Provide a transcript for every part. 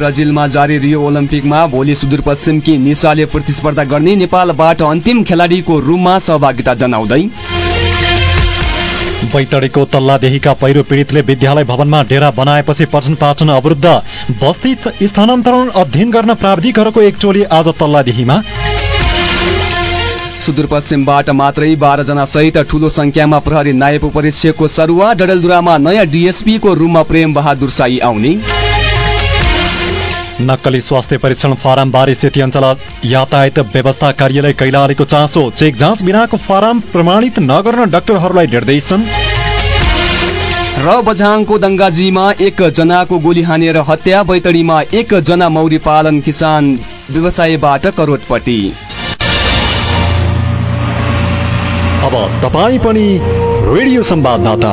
ब्राजिलमा जारी रियो ओलम्पिकमा भोलि सुदूरपश्चिमकी निशाले प्रतिस्पर्धा गर्ने नेपालबाट अन्तिम खेलाडीको रूपमा सहभागिता जनाउँदै बैतडीको तल्लादेहीका पहिरो पीडितले विद्यालय भवनमा डेरा बनाएपछि पठन पाठन अवरुद्ध बस्ती स्थानान्तरण अध्ययन गर्न प्राविधिकहरूको एक टोली आज तल्लादेहीमा। सुदूरपश्चिमबाट मात्रै बाह्रजना सहित ठूलो संख्यामा प्रहरी नायब परीक्षकको सरुवा डडेलधुरामा नयाँ डिएसपीको रूपमा प्रेम बहादुर साई आउने। नक्कली स्वास्थ्य परीक्षण फारम बारे सेती अञ्चल यातायात व्यवस्था कार्यालय कैलालीको चासो चेक जाँच बिनाको फारम प्रमाणित नगर्न डाक्टरहरूलाई निर्देशन। र बझाङको दङ्गाजीमा एक जनाको गोली हानेर हत्या बैतडीमा एक जना मौरी पालन किसान व्यवसायबाट करोडपति। अब तपाईँ पनि रेडियो संवाददाता।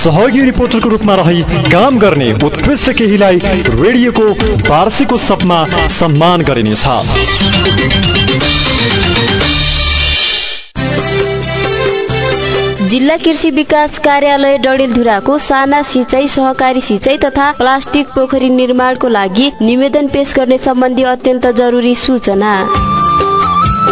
सहयोगी रिपोर्टरको रूपमा रही काम गर्ने उत्कृष्ट केहीलाई रेडियोको वार्षिक उत्सवमा सम्मान गरिनेछ। जिल्ला कृषि विकास कार्यालय डडेलधुराको साना सिंचाई सहकारी सिंचाई तथा प्लास्टिक पोखरी निर्माणको लागि निवेदन पेश गर्ने सम्बन्धी अत्यन्त जरुरी सूचना।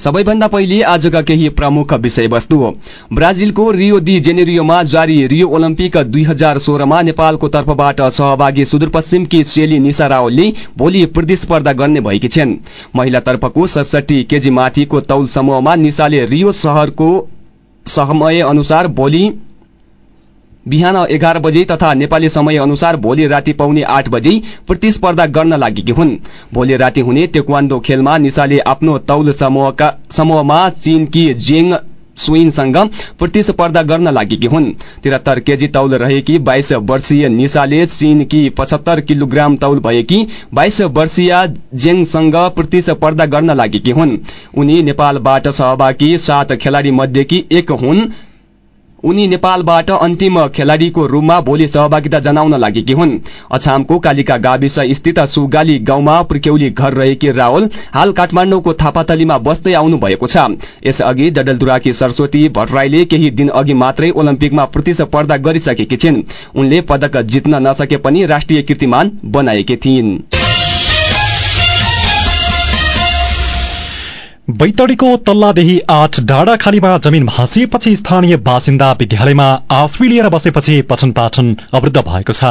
सबैभन्दा पहिले आजका केही प्रमुख विषयवस्तु ब्राजिलको रियो दि जेनेरियोमा जारी रियो ओलम्पिक दुई हजार सोह्रमा नेपालको तर्फबाट सहभागी सुदूरपश्चिमकी सेली निशा रावलले भोलि प्रतिस्पर्धा गर्ने भएकी छिन्। महिलातर्फको सडसठी केजी माथिको तौल समूहमा निशाले रियो शहरको समय अनुसार भोलि बिहान एघार बजे तथा नेपाली समय अनुसार भोलि राति पाउने आठ बजे प्रतिस्पर्धा गर्न लागेकी हुन्। भोलि राति हुने तेक्वान्डो खेलमा निशाले आफ्नो तौल समूहमा चीनकी जेङ सुइनसँग प्रतिस्पर्धा गर्न लागेकी हुन्। त्रिहत्तर केजी तौल रहेकी बाइस वर्षीय निशाले चीनकी पचहत्तर किलोग्राम तौल भएकी बाइस वर्षीय जेङसँग प्रतिस्पर्धा गर्न लागेकी हुन्। उनी नेपालबाट सहभागी सात खेलाडी मध्येकी एक हुन्। उनी नेपालबाट अन्तिम खेलाड़ीको रूपमा भोलि सहभागिता जनाउन लागेकी हुन्। अछामको कालिका गाविस स्थित सुगाली गाउँमा पुर्क्यौली घर रहेकी रावल हाल काठमाडौँको थापातलीमा बस्दै आउनु भएको छ। यसअघि डडलदुराकी सरस्वती भट्टराईले केही दिन अघि मात्रै ओलम्पिकमा प्रतिस्पर्धा गरिसकेकी छिन्। उनले पदक जित्न नसके पनि राष्ट्रिय कीर्तिमान बनाएकी थिइन्। बैतडीको तल्लादेही आठ डाँडाखालीमा जमिन भाँसिएपछि स्थानीय बासिन्दा विद्यालयमा आश्री लिएर बसेपछि पठन पाठन अवृद्ध भएको छ।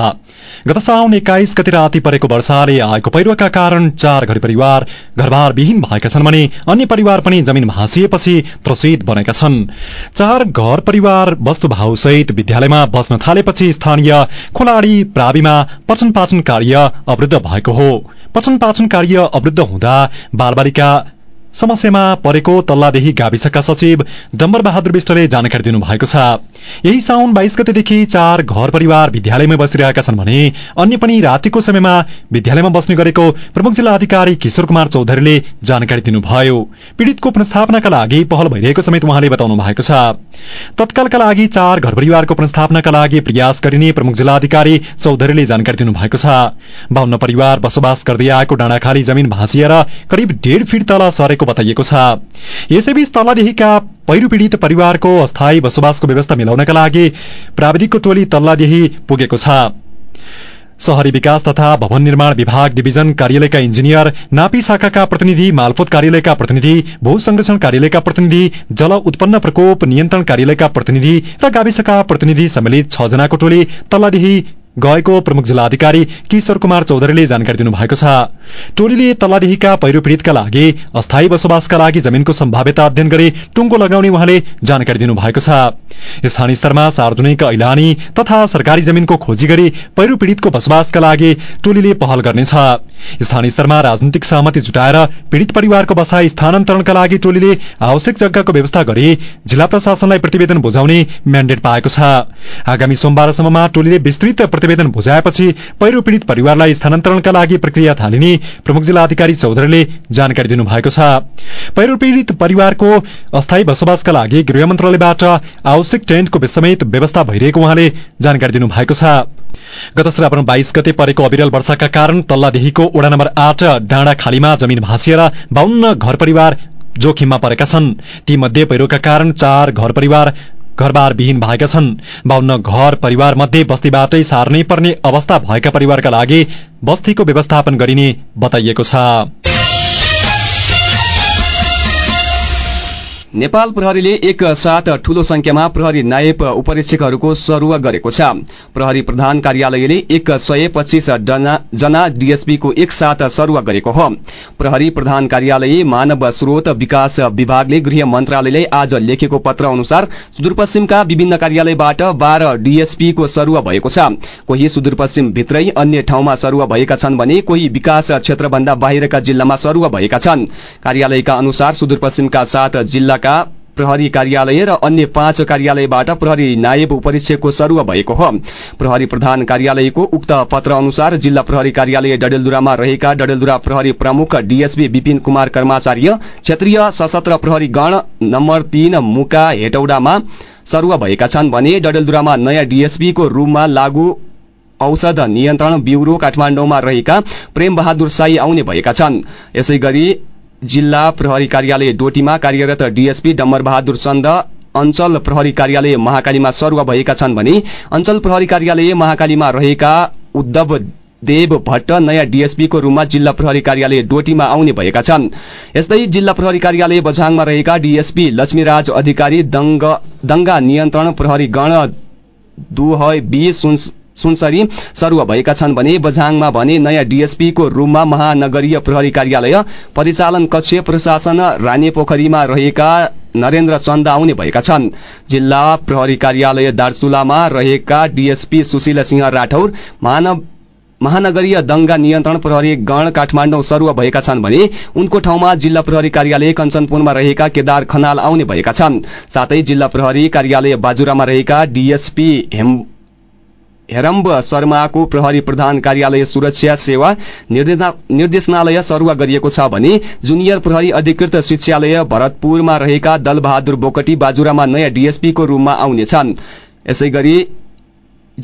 गत साउन एक्काइस गति राति परेको वर्षाले आएको पहिरोका कारण चार घर परिवार घरबार विहीन भएका छन् भने अन्य परिवार पनि जमिन भाँसिएपछि त्रसित बनेका छन्। चार घर परिवार वस्तुभावसहित विद्यालयमा बस्न थालेपछि स्थानीय खोलाडी प्राविमा पाठन कार्य अवृद्ध भएको हो। पठन पाठन कार्य अवृद्ध हुँदा बालबालिका समस्यामा परेको तल्लादेही गाविसका सचिव डम्बर बहादुर विष्टले जानकारी दिनुभएको छ। यही साउन बाइस गतेदेखि चार घर परिवार विद्यालयमै बसिरहेका छन् भने अन्य पनि रातिको समयमा विद्यालयमा बस्ने गरेको प्रमुख जिल्ला अधिकारी किशोर कुमार चौधरीले जानकारी दिनुभयो। पीड़ितको पुनस्थापनाका लागि पहल भइरहेको समेत उहाँले बताउनु भएको छ। तत्कालका लागि चार घर परिवारको पुनस्थापनाका लागि प्रयास गरिने प्रमुख जिल्ला अधिकारी चौधरीले जानकारी दिनुभएको छ। बाहन्न परिवार बसोबास गर्दै आएको डाँडाखाली जमिन भाँसिएर करिब डेढ फिट तल सरेको बताइएको छ। यसैबीच तल्लादेहीका पहिरो पीड़ित परिवारको अस्थायी बसोबासको व्यवस्था मिलाउनका लागि प्राविधिकको टोली तल्लादेही पुगेको छ। शहरी विकास तथा भवन निर्माण विभाग डिभिजन कार्यालयका इन्जिनियर नापी शाखाका प्रतिनिधि मालपोत कार्यालयका प्रतिनिधि भू संरक्षण कार्यालयका प्रतिनिधि जल उत्पन्न प्रकोप नियन्त्रण कार्यालयका प्रतिनिधि र गाविसका प्रतिनिधि सम्मिलित छ जनाको टोली तल्लादेही गएको प्रमुख जिल्ला अधिकारी किशोर कुमार चौधरीले जानकारी दिनुभएको छ। टोलीले तल्लादेहीका पहिरो पीड़ितका लागि अस्थायी बसोबासका लागि जमिनको सम्भाव्यता अध्ययन गरी टुङ्गो लगाउने उहाँले जानकारी दिनुभएको छ। स्थानीय स्तरमा सार्वजनिक ऐलानी तथा सरकारी जमिनको खोजी गरी पहिरो पीड़ितको बसोबासका लागि टोलीले पहल गर्नेछ। स्थानीय स्तरमा राजनीतिक सहमति जुटाएर पीड़ित परिवारको बसाई स्थानान्तरणका लागि टोलीले आवश्यक जग्गाको व्यवस्था गरी जिल्ला प्रशासनलाई प्रतिवेदन बुझाउने म्याण्डेट पाएको छ। आगामी सोमबारसम्ममा टोलीले विस्तृत प्रतिवेदन बुझाएपछि पहिरो पीड़ित परिवारलाई स्थानान्तरणका लागि प्रक्रिया थालिने प्रमुख जिल्ला अधिकारी चौधरीले जानकारी दिनुभएको छ। पहिरो पीड़ित परिवारको अस्थायी बसोबासका लागि गृह मन्त्रालयबाट आवश्यक टेन्टको समेत व्यवस्था भइरहेको उहाँले जानकारी दिनुभएको छ। गत श्रावण बाइस गते परेको अविरल वर्षाका कारण तल्लादेहीको वडा नम्बर आठ डाँडा खालीमा जमिन भाँसिएर बाहन्न घर परिवार जोखिममा परेका छन्। तीमध्ये पहिरोका कारण चार घर परिवार घरबार विहीन भएका छन्। बाहन्न घर परिवार मध्ये बस्तीबाटै सार्नै पर्ने अवस्था भएका परिवारका लागि बस्तीको व्यवस्थापन गरिने बताइएको छ। नेपाल प्रहरीले एक साथ ठूलो संख्यामा प्रहरी नायब उपरीक्षकहरूको सरुवा गरेको छ। प्रहरी प्रधान कार्यालयले एक सय पच्चीस जना डीएसपीको एक साथ सरुवा गरेको हो। प्रहरी प्रधान कार्यालय मानव स्रोत विकास विभागले गृह मन्त्रालयले आज लेखेको पत्र अनुसार सुदूरपश्चिमका विभिन्न कार्यालयबाट बाह्र डीएसपीको सरुवा भएको छ। कोही सुदूरपश्चिम भित्रै अन्य ठाउँमा सरुवा भएका छन् भने कोही विकास क्षेत्रभन्दा बाहिरका जिल्लामा सरुवा भएका छन्। कार्यालयका अनुसार सुदूरपश्चिमका सात जिल्ला प्रहरी कार्यालय र अन्य पाँच कार्यालयबाट प्रहरी नायब उपरीक्षकको सरुवा भएको हो। प्रहरी प्रधान कार्यालयको उक्त पत्र अनुसार जिल्ला प्रहरी कार्यालय डडेलधुरामा रहेका डडेलधुरा प्रहरी प्रमुख डीएसपी विपिन कुमार कर्माचार्य क्षेत्रीय सशस्त्र प्रहरी गण नम्बर तीन मुका हेटौडामा सरुवा भएका छन् भने डडेलधुरामा नयाँ डीएसपीको रूपमा लागू औषध नियन्त्रण ब्यूरो काठमाडौँमा रहेका प्रेम बहादुर साई आउने भएका छन्। यसै गरी जिल्ला प्रहरी कार्यालय डोटीमा कार्यरत डीएसपी डम्बर बहादुर चन्द अञ्चल प्रहरी कार्यालय महाकालीमा सरुवा भएका छन् भने अञ्चल प्रहरी कार्यालय महाकालीमा रहेका उद्धव देव भट्ट नयाँ डीएसपीको रूपमा जिल्ला प्रहरी कार्यालय डोटीमा आउने भएका छन्। यस्तै जिल्ला प्रहरी कार्यालय बझाङमा रहेका डीएसपी लक्ष्मीराज अधिकारी दंगा नियन्त्रण प्रहरी गण दुहय बी सुनसरी सरुवा भएका छन् भने बझाङमा भने नयाँ डीएसपीको रूपमा महानगरीय प्रहरी कार्यालय परिचालन कक्ष प्रशासन रानी पोखरीमा रहेका नरेन्द्र चन्द आउने भएका छन्। जिल्ला प्रहरी कार्यालय दार्चुलामा रहेका डीएसपी सुशील सिंह राठौर मानव महानगरीय दंगा नियन्त्रण प्रहरी गण काठमाडौँ सरुवा भएका छन् भने उनको ठाउँमा जिल्ला प्रहरी कार्यालय कञ्चनपुरमा रहेका केदार खनाल आउने भएका छन्। साथै जिल्ला प्रहरी कार्यालय बाजुरामा रहेका डीएसपी हेरम्ब शर्माको प्रहरी प्रधान कार्यालय सुरक्षा सेवा निर्देशनालय सरुवा गरिएको छ भने जुनियर प्रहरी अधिकृत शिक्षालय भरतपुरमा रहेका दलबहादुर बोकटी बाजुरामा नयाँ डीएसपीको रूपमा आउनेछन्। यसै गरी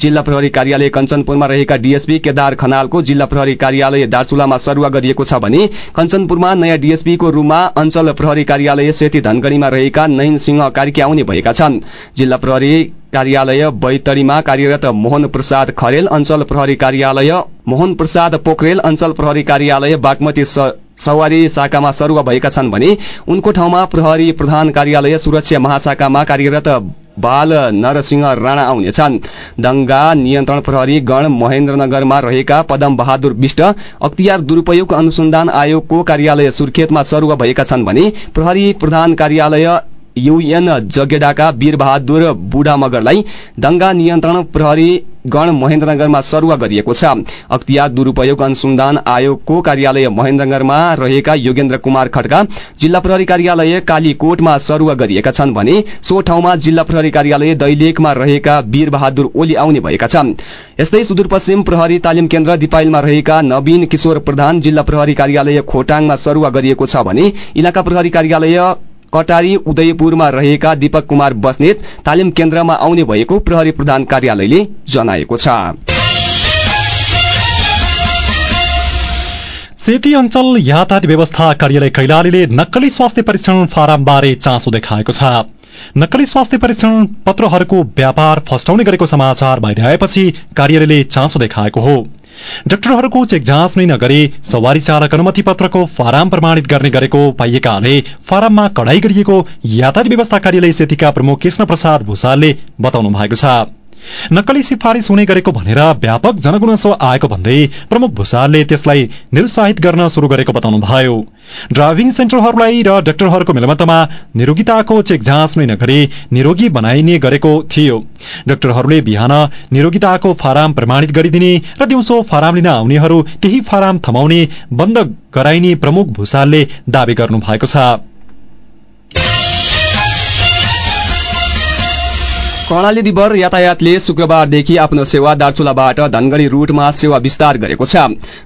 जिल्ला प्रहरी कार्यालय कञ्चनपुरमा रहेका डीएसपी केदार खनालको जिल्ला प्रहरी कार्यालय दार्चुलामा सरुवा गरिएको छ भने कञ्चनपुरमा नयाँ डीएसपीको रूपमा अञ्चल प्रहरी कार्यालय सेती धनगढ़ीमा रहेका नयन सिंह कार्की आउने भएका छन्। जिल्ला प्रहरी कार्यालय बैतडीमा कार्यरत मोहन प्रसाद खरेल अञ्चल प्रहरी कार्यालय मोहन प्रसाद पोखरेल अञ्चल प्रहरी कार्यालय बागमती सवारी शाखामा सरुवा भएका छन् भने उनको ठाउँमा प्रहरी प्रधान कार्यालय सुरक्षा महाशाखामा कार्यरत बाल नरसिंह राणा आउनेछन्। दंगा नियन्त्रण प्रहरी गण महेन्द्रनगरमा रहेका पदम बहादुर विष्ट अख्तियार दुरूपयोग अनुसन्धान आयोगको कार्यालय सुर्खेतमा सरुवा भएका छन् भने प्रहरी प्रधान कार्यालय युएन जगेडाका वीरबहादुर बुढा मगरलाई दंगा नियन्त्रण प्रहरी गण महेन्द्रनगरमा सरुवा गरिएको छ। अख्तियार दुरूपयोग अनुसन्धान आयोगको कार्यालय महेन्द्रनगरमा रहेका योगेन्द्र कुमार खड्का जिल्ला प्रहरी कार्यालय कालीकोटमा सरुवा गरिएका छन् भने सो ठाउँमा जिल्ला प्रहरी कार्यालय दैलेखमा रहेका वीरबहादुर ओली आउने भएका छन्। यस्तै सुदूरपश्चिम प्रहरी तालिम केन्द्र दिपाइलमा रहेका नवीन किशोर प्रधान जिल्ला प्रहरी कार्यालय खोटाङमा सरुवा गरिएको छ भने इलाका प्रहरी कार्यालय कटारी उदयपुरमा रहेका दीपक कुमार बस्नेत तालिम केन्द्रमा आउने भएको प्रहरी प्रधान कार्यालयले जनाएको छ। सेती अञ्चल यातायात व्यवस्था कार्यालय कैलालीले नक्कली स्वास्थ्य परीक्षण फारमबारे चासो देखाएको छ। नक्कली स्वास्थ्य परीक्षण पत्रहरूको व्यापार फस्टाउने गरेको समाचार बाहिर आएपछि कार्यालयले चासो देखाएको हो। डाक्टरहरूको चेक जाँच नै नगरी सवारी चालक अनुमति पत्रको फारम प्रमाणित गर्ने गरेको पाइएकाले फारममा कडाई गरिएको यातायात व्यवस्था कार्यालय सेतीका प्रमुख कृष्ण प्रसाद भूषालले बताउनु भएको छ। नक्कली सिफारिस हुने गरेको भनेर व्यापक जनगुनासो आएको भन्दै प्रमुख भूषालले त्यसलाई निरुत्साहित गर्न शुरू गरेको बताउनुभयो। ड्राइभिङ सेन्टरहरूलाई र डाक्टरहरूको मेलमतमा निरोगिताको चेक जाँच नै नगरी निरोगी बनाइने गरेको थियो। डाक्टरहरूले बिहान निरोगिताको फारम प्रमाणित गरिदिने र दिउँसो फारम लिन आउनेहरू त्यही फारम थमाउने बन्द गराइने प्रमुख भूषालले दावी गर्नु भएको छ। कर्णाली रिभर यातायातले शुक्रबारदेखि आफ्नो सेवा दार्चुलाबाट धनगढ़ी रूटमा सेवा विस्तार गरेको छ।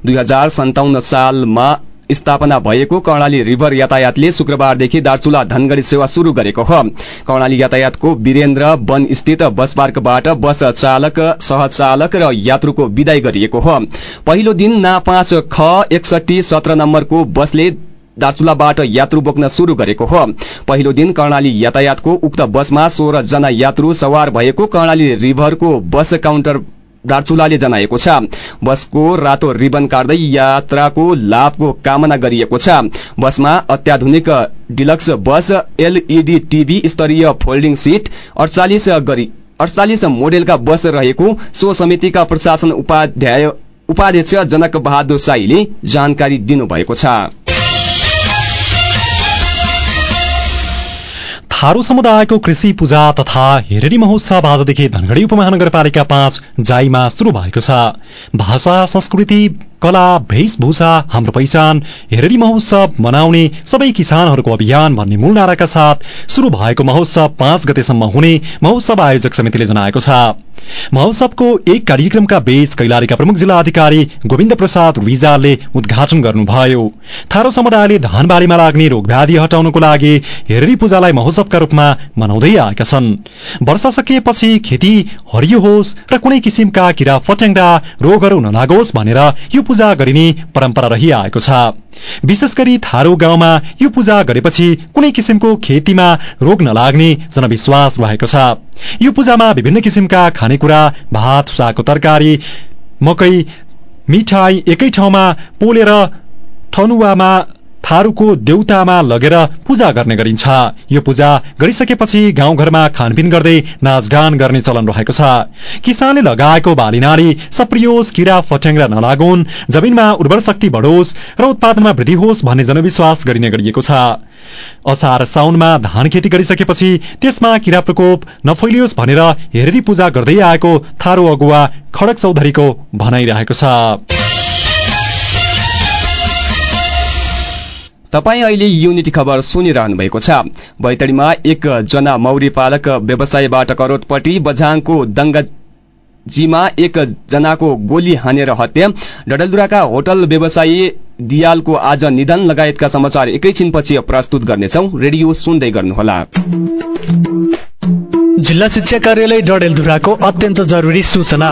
दुई हजार सन्ताउन्न सालमा स्थापना भएको कर्णाली रिभर यातायातले शुक्रबारदेखि दार्चुला धनगढ़ी सेवा शुरू गरेको हो। कर्णाली यातायातको वीरेन्द्र वन स्थित बस पार्कबाट बस चालक सहचालक र यात्रुको विदाई गरिएको हो। पहिलो दिन ना पाँच ख एकसठी सत्र नम्बरको बसले दार्चुलाबाट यात्रु बोक्न शुरू गरेको हो। पहिलो दिन कर्णाली यातायातको उक्त बसमा सोह्र जना यात्रु सवार भएको कर्णाली रिभरको बस काउन्टर दार्चुलाले जनाएको छ। बसको रातो रिबन काट्दै यात्राको लाभको कामना गरिएको छ। बसमा अत्याधुनिक डिलक्स बस एलईडी टीभी स्तरीय फोल्डिङ सिट अडचालिस गरी अडचालिस मोडेलका बस रहेको सो समितिका प्रशासन उपाध्यक्ष जनक बहादुर साईले जानकारी दिनुभएको छ। थारू समुदायको कृषि पूजा तथा हेरेरी महोत्सव आजदेखि धनगढ़ी उपमहानगरपालिका पाँच जाईमा शुरू भएको छ। भाषा संस्कृति कला वेशभूषा हाम्रो पहिचान हेरेरी महोत्सव मनाउने सबै किसानहरूको अभियान भन्ने मूल नाराका साथ शुरू भएको महोत्सव पाँच गतेसम्म हुने महोत्सव आयोजक समितिले जनाएको छ। महोत्सवको एक कार्यक्रमका बीच कैलालीका प्रमुख जिल्ला अधिकारी गोविन्द प्रसाद रिजालले उद्घाटन गर्नुभयो। थारो समुदायले धानबारीमा लाग्ने रोगव्याधि हटाउनको लागि हेरेरी पूजालाई महोत्सवका रूपमा मनाउँदै आएका छन्। वर्षा सकिएपछि खेती हरियो होस् र कुनै किसिमका किरा फट्याङ्ग्रा रोगहरू नलागोस् भनेर यो पूजा गरिने परम्परा रहिआएको छ। विशेष गरी थारू गाउँमा यो पूजा गरेपछि कुनै किसिमको खेतीमा रोग नलाग्ने जनविश्वास रहेको छ। यो पूजामा विभिन्न किसिमका खानेकुरा भात सागको तरकारी मकै मिठाई एकै ठाउँमा पोलेर ठनुवामा थारूको देउतामा लगेर पूजा गर्ने गरिन्छ। यो पूजा गरिसकेपछि गाउँघरमा खानपिन गर्दै नाचगान गर्ने चलन रहेको छ। किसानले लगाएको बाली नाली सप्रियोस किरा फट्याङ्ग्रा नलागुन् जमिनमा उर्वर शक्ति बढोस् र उत्पादनमा वृद्धि होस् भन्ने जनविश्वास गरिने गरिएको छ। असार साउनमा धान खेती गरिसकेपछि त्यसमा किरा प्रकोप नफैलियोस् भनेर हेरेरी पूजा गर्दै आएको थारू अगुवा खडक चौधरीको भनाइरहेको छ। तपाईँ अहिले युनिटी खबर सुनिरहनु भएको छ। बैतडीमा एकजना मौरी पालक व्यवसायबाट करोडपट्टि बझाङको दङ्गाजीमा एकजनाको गोली हानेर हत्या। डडलदुराका होटल व्यवसायी दियालको आज निधन लगायतका समाचार एकैछिनपछि प्रस्तुत गर्नेछौ। रेडियो सुन्दै गर्नुहोला। जिल्ला शिक्षा कार्यालय डडेलधुराको अत्यन्त जरुरी सूचना।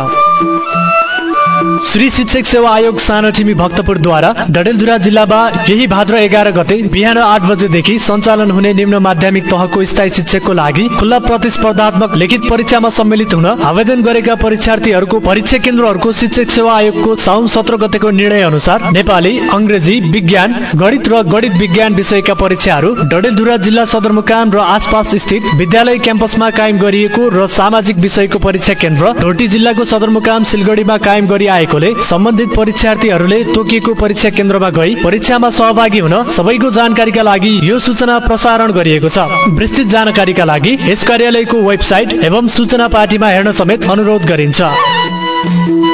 श्री शिक्षक सेवा आयोग सानो ठिमी भक्तपुरद्वारा डडेलधुरा जिल्लामा यही भाद्र एघार गते बिहान आठ बजेदेखि सञ्चालन हुने निम्न माध्यमिक तहको स्थायी शिक्षकको लागि खुल्ला प्रतिस्पर्धात्मक लिखित परीक्षामा सम्मिलित हुन आवेदन गरेका परीक्षार्थीहरूको परीक्षा केन्द्रहरूको शिक्षक सेवा आयोगको साउन सत्र गतेको निर्णय अनुसार नेपाली अङ्ग्रेजी विज्ञान गणित र गणित विज्ञान विषयका परीक्षाहरू डडेलधुरा जिल्ला सदरमुकाम र आसपास स्थित विद्यालय क्याम्पसमा कायम गरिएको र सामाजिक विषयको परीक्षा केन्द्र ढोटी जिल्लाको सदरमुकाम सिलगढीमा कायम गरी आएकोले सम्बन्धित परीक्षार्थीहरूले तोकिएको परीक्षा केन्द्रमा गई परीक्षामा सहभागी हुन सबैको जानकारीका लागि यो सूचना प्रसारण गरिएको छ। विस्तृत जानकारीका लागि यस कार्यालयको वेबसाइट एवं सूचना पार्टीमा हेर्न समेत अनुरोध गरिन्छ।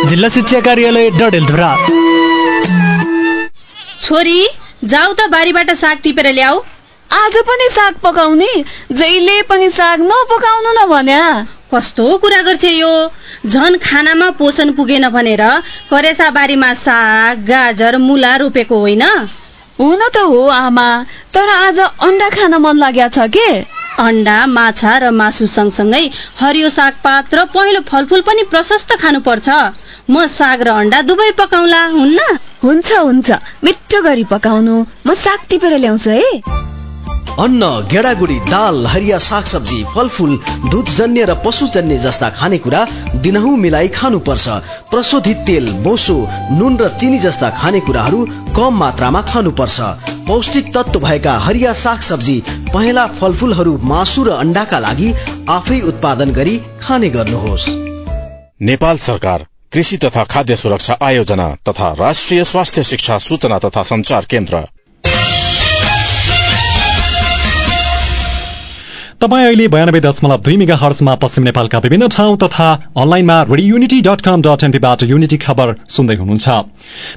जिल्ला शिक्षा कार्यालय डडेलधुरा। छोरी जाऊ त बारीबाट साग टिपेर ल्याऊ। आज पनि साग पकाउने? जहिले पनि साग नपकाउनु न भन्या। कस्तो कुरा गर्छ यो? झन खानामा पोषण पुगेन भनेर करेसा बारीमा साग गाजर मुला रोपेको होइन? हुन त हो आमा। तर आज अन्डा खान मन लाग्या छ के? अन्डा माछा र मासु सँगसँगै हरियो सागपात र पहेँलो फलफुल पनि प्रशस्त खानुपर्छ। म साग र अन्डा दुवै पकाउला हुन्न? हुन्छ हुन्छ। मिठो गरी पकाउनु। म साग टिपेर ल्याउँछु है। अन्न गेडागुडी दाल हरिया सागसब्जी फलफुल दुधजन्य र पशुजन्य जस्ता खानेकुरा दिनहुँ मिलाई खानुपर्छ। प्रशोधित तेल बोसो नुन र चिनी जस्ता खानेकुराहरू कम मात्रामा खानुपर्छ। पौष्टिक तत्व भएका हरिया सागसब्जी पहेँला फलफुलहरू मासु र अन्डाका लागि आफै उत्पादन गरी खाने गर्नुहोस्। नेपाल सरकार कृषि तथा खाद्य सुरक्षा आयोजना तथा राष्ट्रिय स्वास्थ्य शिक्षा सूचना तथा संचार केन्द्र। तपाईँ अहिले बयानब्बे दशमलव दुई मेगा हर्समा पश्चिम नेपालका विभिन्न ठाउँ तथा अनलाइनमा radio unity dot com dot एनपीबाट unity खबर सुन्दै हुनुहुन्छ।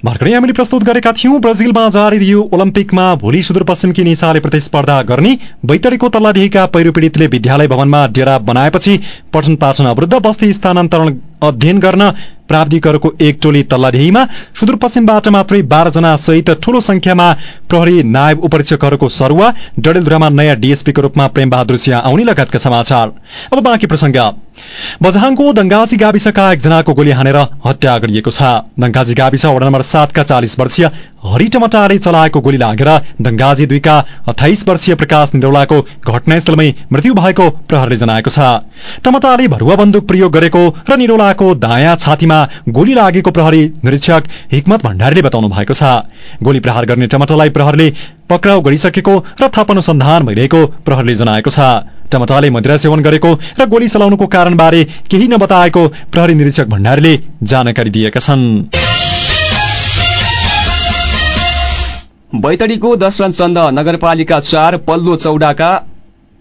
भर्खरै हामीले प्रस्तुत गरेका थियौं ब्राजिलमा जारी रियो ओलम्पिकमा भोलि सुदूरपश्चिमकी निशाले प्रतिस्पर्धा गर्ने बैतडीको तल्लादेहीका पहिरो पीड़ितले विद्यालय भवनमा डेरा बनाएपछि पठन पाठन अवृद्ध बस्ती स्थानान्तरण अध्ययन गर्न प्राविधिकहरूको एक टोली तल्लादेहीमा सुदूरपश्चिमबाट मात्रै बाह्रजना सहित ठूलो संख्यामा प्रहरी नायब उपरीक्षकहरूको सरुवा डडेलधुरामा नयाँ डीएसपीको रूपमा प्रेमबहादुर सिंह आउने लगायतका समाचार। अब बाँकी प्रसंग बझाङको दंगाजी गाविसका एकजनाको गोली हानेर हत्या गरिएको छ। दंगाजी गाविस वडा नम्बर सातका चालिस वर्षीय हरि टमटाले चलाएको गोली लागेर दंगाजी दुईका अठाइस वर्षीय प्रकाश निरौलाको घटनास्थलमै मृत्यु भएको प्रहरले जनाएको छ। टमटाले भरुवा बन्दुक प्रयोग गरेको र निरौलाको दायाँ छातीमा गोली लागेको प्रहरी निरीक्षक हिक्मत भण्डारीले बताउनु भएको छ। गोली प्रहार गर्ने टमाटालाई प्रहरले पक्राउ गरिसकेको र थप अनुसन्धान भइरहेको प्रहरले जनाएको छ। टमटाले मदिरा सेवन गरेको र गोली चलाउनुको कारणबारे केही नबताएको प्रहरी निरीक्षक भण्डारीले जानकारी दिएका छन्। बैतडीको दशरथ चन्द नगरपालिका चार पल्लो चौडाका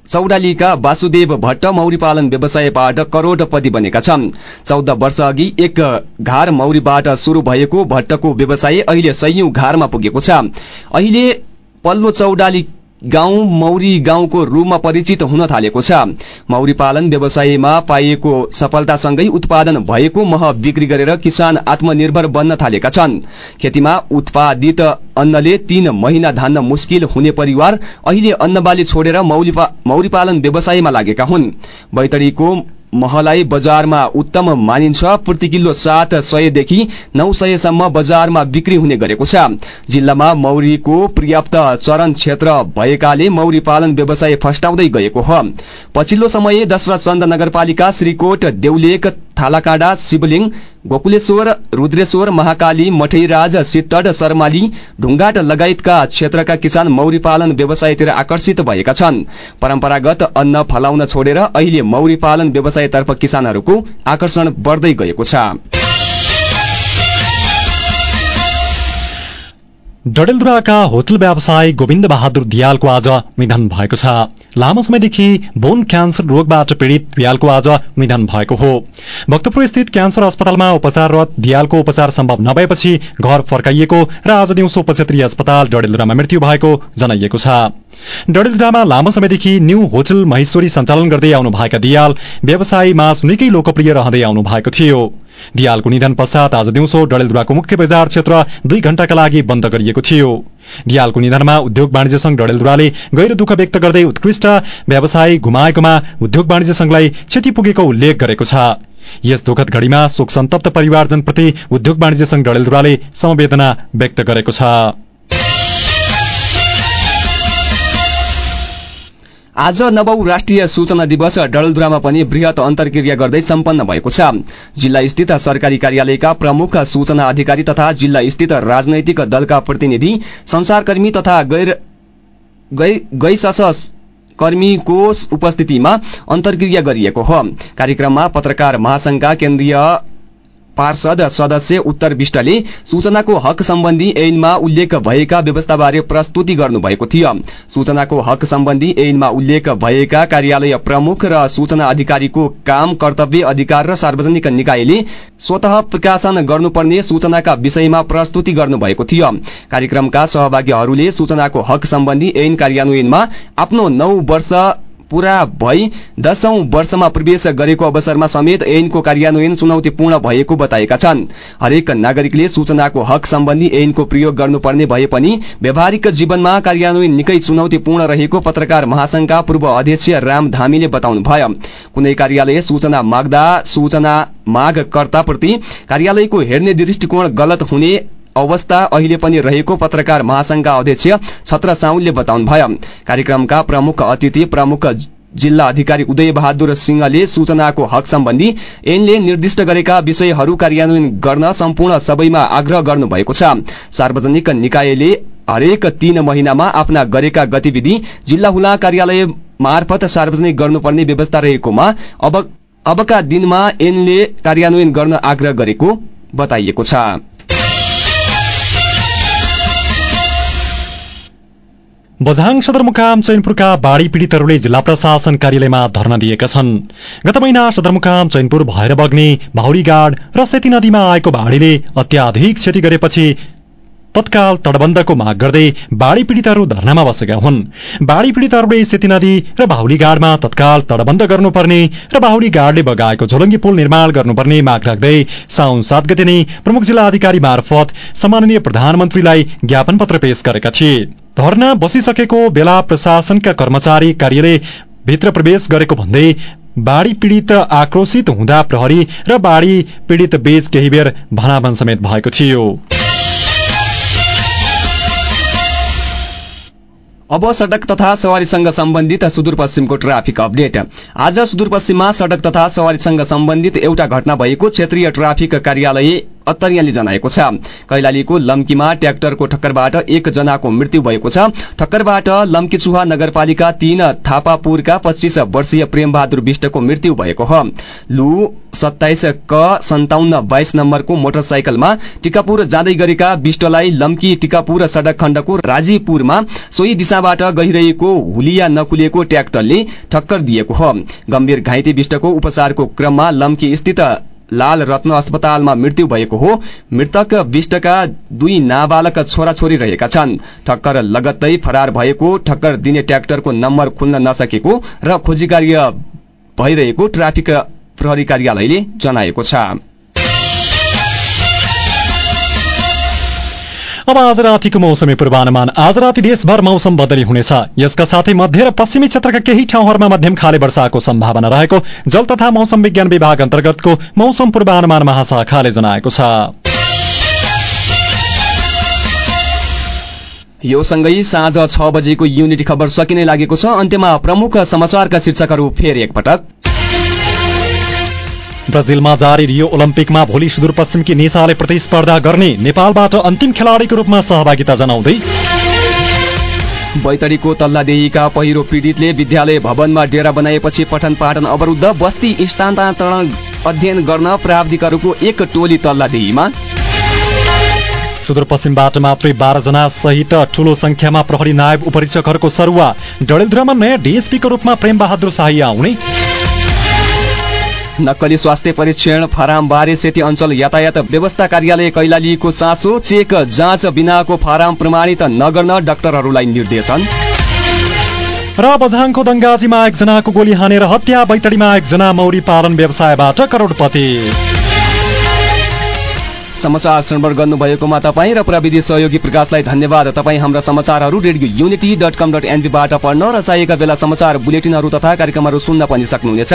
चौडालीका वासुदेव भट्ट मौरी पालन व्यवसायबाट करोडपति बनेका छन्। चौध वर्ष अघि एक घार मौरीबाट शुरू भएको भट्टको व्यवसाय अहिले सयौं घारमा पुगेको छ। अहिले पल्लो चौडाली गाउँ मौरी गाउँको रूपमा परिचित हुन थालेको छ। मौरी पालन व्यवसायमा पाइएको सफलतासँगै उत्पादन भएको मह बिक्री गरेर किसान आत्मनिर्भर बन्न थालेका छन्। खेतीमा उत्पादित अन्नले तीन महिना धान्न मुस्किल हुने परिवार अहिले अन्नबाली छोडेर मौरी पालन व्यवसायमा लागेका हुन्। बैतडीको महलाई बजारमा उत्तम मानिन्छ। प्रति किलो सात सयदेखि नौ सयसम्म बजारमा बिक्री हुने गरेको छ। जिल्लामा मौरीको पर्याप्त चरण क्षेत्र भएकाले मौरी पालन व्यवसाय फस्टाउँदै गएको हो। पछिल्लो समय दशरथ चन्द नगरपालिका श्रीकोट देउलेक थालाकाँडा शिवलिङ गोकुलेश्वर रुद्रेश्वर महाकाली मठैराज सित्तड शर्माली ढुङ्गाट लगायतका क्षेत्रका किसान मौरी पालन व्यवसायतिर आकर्षित भएका छन्। परम्परागत अन्न फलाउन छोडेर अहिले मौरी पालन व्यवसायतर्फ किसानहरूको आकर्षण बढ्दै गएको छ। डडेलधुराका होटल व्यवसायी गोविन्द बहादुर दियालको आज निधन भएको छ। लामो समयदेखि बोन क्यान्सर रोगबाट पीड़ित दियालको आज निधन भएको हो। भक्तपुर स्थित क्यान्सर अस्पतालमा उपचाररत दियालको उपचार सम्भव नभएपछि घर फर्काइएको र आज दिउँसो उपक्षेत्रीय अस्पताल डडेलधुरामा मृत्यु भएको जनाइएको छ। डडेलधुरामा लामो समयदेखि न्यू होटल महेश्वरी सञ्चालन गर्दै आउनुभएका दियाल व्यवसायीमा निकै लोकप्रिय रहँदै आउनु भएको थियो। दियालको निधन पश्चात आज दिउँसो डडेलधुराको मुख्य बजार क्षेत्र दुई घण्टाका लागि बन्द गरिएको थियो। दियालको निधनमा उद्योग वाणिज्य संघ डडेलधुराले गहिरो दुःख व्यक्त गर्दै उत्कृष्ट व्यवसायी गुमाएकोमा उद्योग वाणिज्य संघलाई क्षति पुगेको उल्लेख गरेको छ। यस दुखद घड़ीमा शोक सन्तप्त परिवारजनप्रति उद्योग वाणिज्य संघ डडेलधुराले समवेदना व्यक्त गरेको छ। आज नवौ राष्ट्रिय सूचना दिवस डलधुरामा पनि वृहत अन्तर्क्रिया गर्दै सम्पन्न भएको छ। जिल्ला स्थित सरकारी कार्यालयका प्रमुख सूचना अधिकारी तथा जिल्ला स्थित राजनैतिक दलका प्रतिनिधि संसारकर्मी तथा गैर कर्मीको उपस्थितिमा अन्तर्क्रिया गरिएको हो। कार्यक्रममा पत्रकार महासंघका केन्द्रीय पार्षद सदस्य उत्तर विष्टले सूचनाको हक सम्बन्धी ऐनमा उल्लेख भएका व्यवस्थाबारे प्रस्तुति गर्नुभएको थियो। सूचनाको हक सम्बन्धी ऐनमा उल्लेख भएका कार्यालय प्रमुख र सूचना अधिकारीको काम कर्तव्य अधिकार र सार्वजनिक निकायले स्वत प्रकाशन गर्नुपर्ने सूचनाका विषयमा प्रस्तुति गर्नुभएको थियो। कार्यक्रमका सहभागीहरूले सूचनाको हक सम्बन्धी ऐन कार्यान्वयनमा आफ्नो नौ वर्ष पूरा भई दशौं वर्षमा प्रवेश गरेको अवसरमा समेत ऐनको कार्यान्वयन चुनौतीपूर्ण भएको बताएका छन्। हरेक नागरिकले सूचनाको हक सम्बन्धी ऐनको प्रयोग गर्नुपर्ने भए पनि व्यावहारिक जीवनमा कार्यान्वयन निकै चुनौतीपूर्ण रहेको पत्रकार महासंघका पूर्व अध्यक्ष राम धामीले बताउनुभयो। कुनै कार्यालय सूचना माग्दा सूचना मागकर्ताप्रति कार्यालयको हेर्ने दृष्टिकोण गलत हुने अवस्था अहिले पनि रहेको पत्रकार महासंघका अध्यक्ष छत्र साउलले बताउनुभयो। कार्यक्रमका प्रमुख अतिथि प्रमुख जिल्ला अधिकारी उदय बहादुर सिंहले सूचनाको हक सम्बन्धी ऐनले निर्दिष्ट गरेका विषयहरू कार्यान्वयन गर्न सम्पूर्ण सबैमा आग्रह गर्नुभएको छ। सार्वजनिक निकायले हरेक तीन महिनामा आफ्ना गरेका गतिविधि जिल्ला हुला कार्यालय मार्फत सार्वजनिक गर्नुपर्ने व्यवस्था रहेकोमा अब अबका दिनमा ऐनले कार्यान्वयन गर्न आग्रह गरेको बताइएको छ। बझाङ सदरमुकाम चैनपुरका बाढ़ी पीड़ितहरूले जिल्ला प्रशासन कार्यालयमा धरना दिएका छन्। गत महिना सदरमुकाम चैनपुर भएर बग्ने भाउरीगाड र सेती नदीमा आएको बाढ़ीले अत्याधिक क्षति गरेपछि तत्काल तटबन्धको माग गर्दै बाढ़ी पीड़ितहरू धरनामा बसेका हुन्। बाढ़ी पीड़ितहरूले सेती नदी र बाहुलीगाडमा तत्काल तटबन्ध गर्नुपर्ने र बाहुलीगाडले बगाएको झोलङ्गी पुल निर्माण गर्नुपर्ने माग राख्दै साउन सात गते नै प्रमुख जिल्ला अधिकारी मार्फत सम्माननीय प्रधानमन्त्रीलाई ज्ञापन पत्र पेश गरेका थिए। धरना बसिसकेको बेला प्रशासनका कर्मचारी कार्यालय भित्र प्रवेश गरेको भन्दै बाढ़ी पीड़ित आक्रोशित हुँदा प्रहरी र बाढ़ी पीड़ित बीच केही बेर भनाभन समेत भएको थियो। अब सड़क तथा सवारीसँग सम्बन्धित सुदूरपश्चिमको ट्राफिक अपडेट। आज सुदूरपश्चिममा सड़क तथा सवारीसँग सम्बन्धित एउटा घटना भएको क्षेत्रीय ट्राफिक कार्यालय अत्तरियाले जनाएको छ। कैलालीको लम्कीमा ट्र्याक्टरको ठक्करबाट एकजनाको मृत्यु भएको छ। ठक्करबाट लम्की चुहा नगरपालिका तीन थापापुरका पच्चीस वर्षीय प्रेमबहादुर विष्टको मृत्यु भएको हो। लु सत्ताइस क सन्ताउन्न बाइस नम्बरको मोटरसाइकलमा टिकापुर जाँदै गरेका विष्टलाई लम्की टिकापुर सड़क खण्डको राजीपुरमा सोही दिशाबाट गइरहेको हुलिया नकुलिएको ट्र्याक्टरले ठक्कर दिएको हो। गम्भीर घाइते विष्टको उपचारको क्रममा लम्की स्थित लाल रत्न अस्पतालमा मृत्यु भएको हो। मृतक विष्टका दुई नाबालक छोराछोरी रहेका छन्। ठक्कर लगत्तै फरार भएको ठक्कर दिने ट्र्याक्टरको नम्बर खुल्न नसकेको र खोजी कार्य भइरहेको ट्राफिक प्रहरी कार्यालयले जनाएको छ। अब आज रातिको मौसमी पूर्वानुमान। आज राति देशभर मौसम बदली हुनेछ। यसका साथै मध्य र पश्चिमी क्षेत्रका केही ठाउँहरूमा मध्यम खाले वर्षाको सम्भावना रहेको जल तथा मौसम विज्ञान विभाग अन्तर्गतको मौसम पूर्वानुमान महाशाखाले जनाएको छ। यो सँगै साँझ छ बजेको युनिटी खबर सकिने लागेको छ। अन्त्यमा प्रमुख समाचारका शीर्षकहरू फेरि एकपटक। ब्राजिलमा जारी रियो ओलम्पिकमा भोलि सुदूरपश्चिमकी निशाले प्रतिस्पर्धा गर्ने नेपालबाट अन्तिम खेलाडीको रूपमा सहभागिता जनाउँदै बैतडीको तल्लादेहीका पहिरो पीडितले विद्यालय भवनमा डेरा बनाएपछि पठन पाठन अवरुद्ध बस्ती स्थानान्तरण अध्ययन गर्न प्राविधिकहरूको एक टोली तल्लादेहीमा। सुदूरपश्चिमबाट मात्रै बाह्रजना सहित ठूलो संख्यामा प्रहरी नायब उपरीक्षकहरूको सरुवा। डडेलधुरामा नयाँ डिएसपीको रूपमा प्रेम बहादुर शाही आउने नक्कली स्वास्थ्य परीक्षण फाराम बारे सेती अञ्चल यातायात व्यवस्था कार्यालय कैलालीको चासो चेक जाँच बिनाको फाराम प्रमाणित नगर्न डाक्टरहरूलाई निर्देशन। र बझाङको दङ्गाजीमा एकजनाको गोली हानेर हत्या बैतडीमा एकजना मौरी पालन व्यवसायबाट करोडपति। समाचार श्रवण गर्नुभएकोमा तपाईँ र प्रविधि सहयोगी प्रकाशलाई धन्यवाद। तपाईँ हाम्रा समाचारहरू radio unity dot com dot एनपीबाट पढ्न र चाहिएका बेला समाचार बुलेटिनहरू तथा कार्यक्रमहरू सुन्न पनि सक्नुहुनेछ।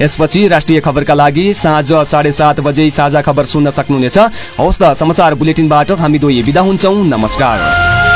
यसपछि राष्ट्रिय खबरका लागि साँझ साढे सात बजे साझा खबर सुन्न सक्नुहुनेछ। हौस् त समाचार बुलेटिनबाट हामी दुई विदा हुन्छौ। नमस्कार।